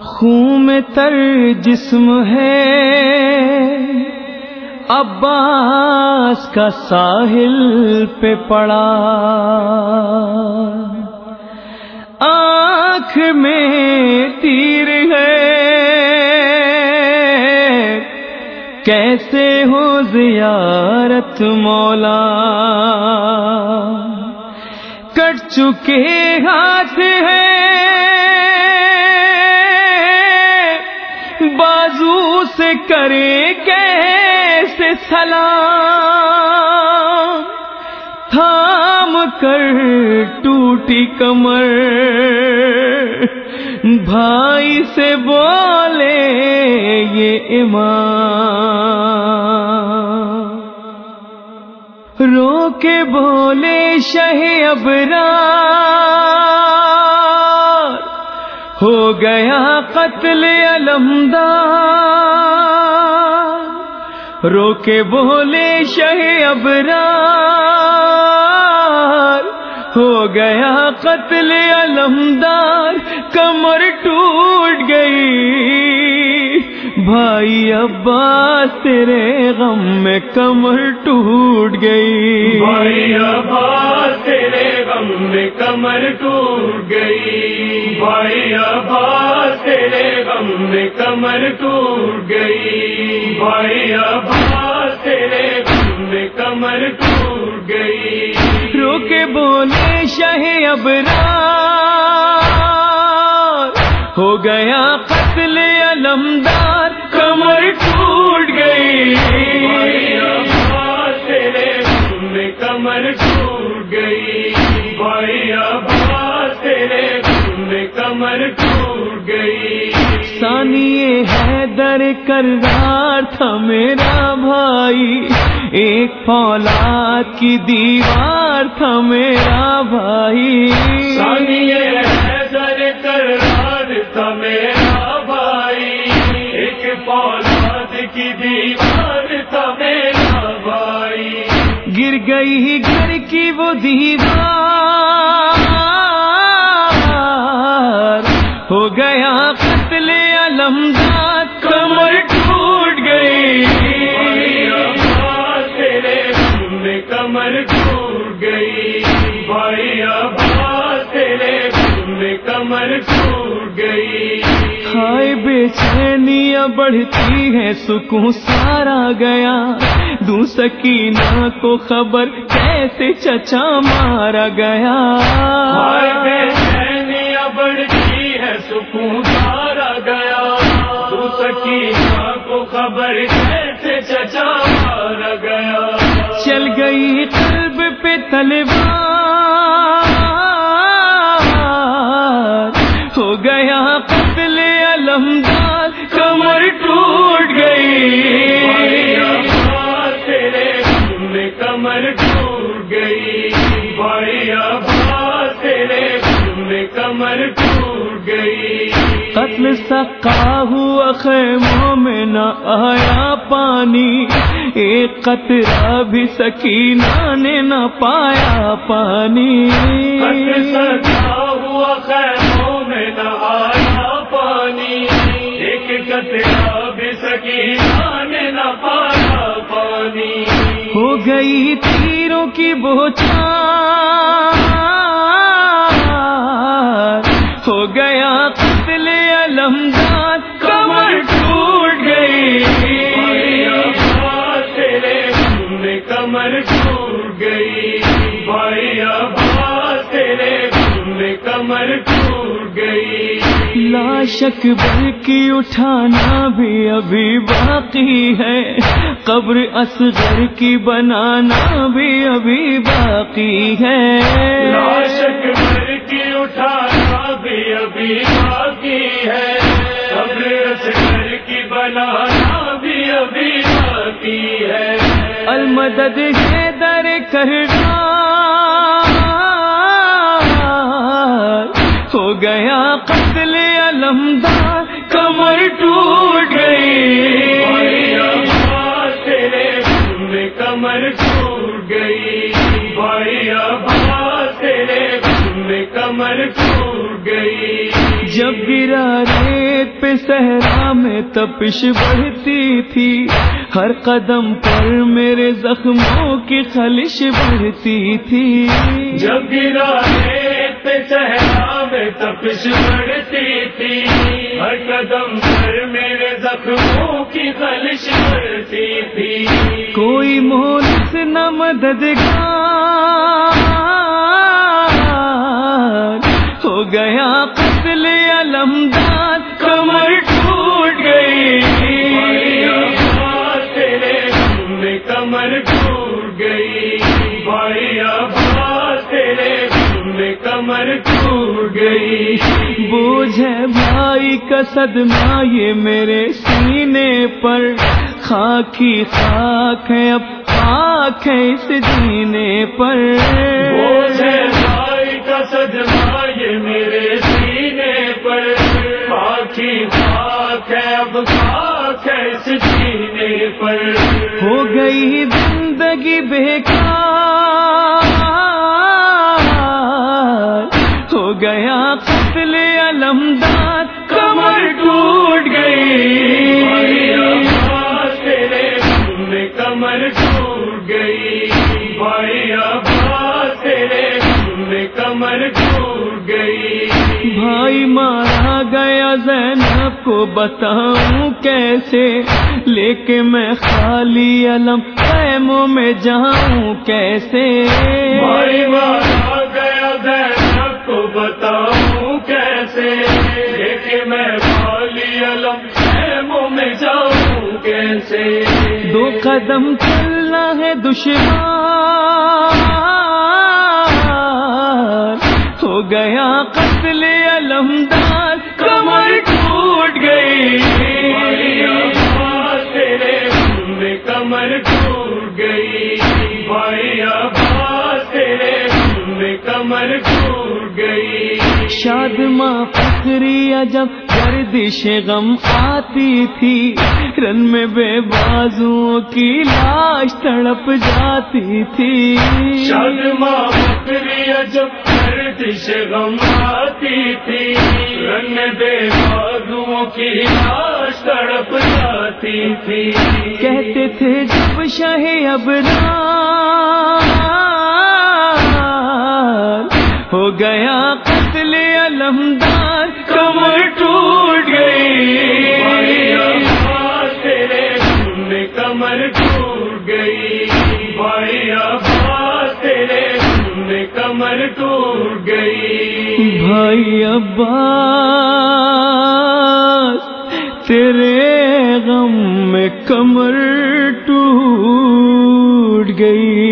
خون میں تر جسم ہے۔ عباس کا ساحل پہ پڑا۔ آنکھ میں تیر ہے۔ کیسے ہو زیارت مولا؟ کٹ چکے ہاتھ ہیں۔ بازو سے کرے کیسے سلام؟ تھام کر ٹوٹی کمر۔ بھائی سے بولے یہ امام۔ کے بولے شہ ابرار ہو گیا قتل علمدار رو کے بولے شہ ابرار ہو گیا قتل علمدار، کمر ٹوٹ گئی بھائی عباس تیرے غم میں کمر ٹوٹ گئی۔ بھائی عباس تیرے غم میں کمر ٹوٹ گئی۔ بھائی عباس تیرے غم میں کمر ٹوٹ گئی۔ بھائی عباس تیرے غم میں کمر ٹوٹ گئی۔ رو کے بولے شہ ابرار۔ ہو گیا قتل علمدار، کمر ٹوٹ گئی۔ تیرے کمر ٹوٹ گئی بھائی عباس تیرے میں کمر ٹوٹ گئی سانی ہے در کرار تھا میرا بھائی۔ ایک فولاد کی دیوار تھا میرا بھائی۔ سانیے ایک پولاد کی دیوار تھا میرا بھائی گر گئی گھر کی وہ دیوار۔ ہو گیا قتل علمدار کمر بے چینیاں بڑھتی ہے سکون سارا گیا۔ دو سکینہ کو خبر کیسے چچا مارا گیا۔ بے چینیاں بڑھتی ہے سکون سارا گیا۔ تو سکینہ کو خبر کیسے چچا مارا گیا۔ چل گئی قلب پہ تلوار۔ قتل سکا ہوا خیموں میں نہ آیا پانی۔ ایک قطرہ بھی سکینہ نے نہ پایا پانی۔ قتل سجا ہوا خیموں میں نہ آیا پانی۔ ایک قطرہ بھی سکینہ نے نہ پایا پانی۔ ہو گئی تیروں کی بوچھار کمر ٹوٹ گئی۔ بھائی عباس تیرے میں کمر ٹوٹ گئی۔ لا شک بلکہ اٹھانا بھی ابھی باقی ہے۔ قبر اصغر کی بنانا بھی ابھی باقی ہے۔ لاشک بھر کی اٹھانا بھی ابھی باقی ہے۔ قبر اصغر کی بنانا بھی ابھی باقی ہے۔ المدد ہے در کرنا ہو گیا قتل علمدار، کمر ٹوٹ گئی۔ میں کمر ٹوٹ گئی۔ بھائی عباس، تیرے میں کمر کمر ٹوٹ گئی۔ جب گرا ریت پہ صحرا میں تپش بڑھتی تھی۔ ہر قدم پر میرے زخموں کی خلش بڑھتی تھی۔ جب گرا پہ صحرا میں تپش بڑھتی تھی ہر قدم پر میرے زخموں کی خلش بڑھتی تھی۔ کوئی مونس نہ مددگار ہو گیا قتل علمدار کمر ٹوٹ گئی۔ بوجھ ہے بھائی کا صدمہ یہ میرے سینے پر۔ خاکی خاک ہے اب خاک ہے اس جینے پر۔ بوجھ ہے بھائی کا صدمہ یہ میرے سینے پر۔ خاکی خاک ہے اب خاک ہے اس سینے پر۔ ہو گئی زندگی بیکار گیا قتل علمدار کمر ٹوٹ گئی۔ کمر ٹوٹ گئی۔ بھائی عباس تیرے کمر ٹوٹ گئی۔ بھائی مارا گیا زینب کو بتاؤں کیسے؟ لے کے میں خالی علم خیموں میں جاؤں کیسے؟ بھائی مارا بتاؤں کیسے لیکن میں خالی علم میں جاؤں کیسے؟ دو قدم چلنا ہے دشوار ہو گیا قتل علمدار کمر ٹوٹ گئی۔ تیرے کمر ٹوٹ گئی۔ بھائی عباس تیرے کمر ٹوٹ شاد ماں فکری جب گردش غم آتی تھی۔ رن میں بے بازو کی لاش تڑپ جاتی تھی۔ شاد ماں بکری جب گردش غم آتی تھی۔ رنگ بے بازو کی لاش تڑپ جاتی تھی۔ کہتے تھے جب شاہ ابرار ہو گیا عباس تیرے غم میں کمر ٹوٹ گئی۔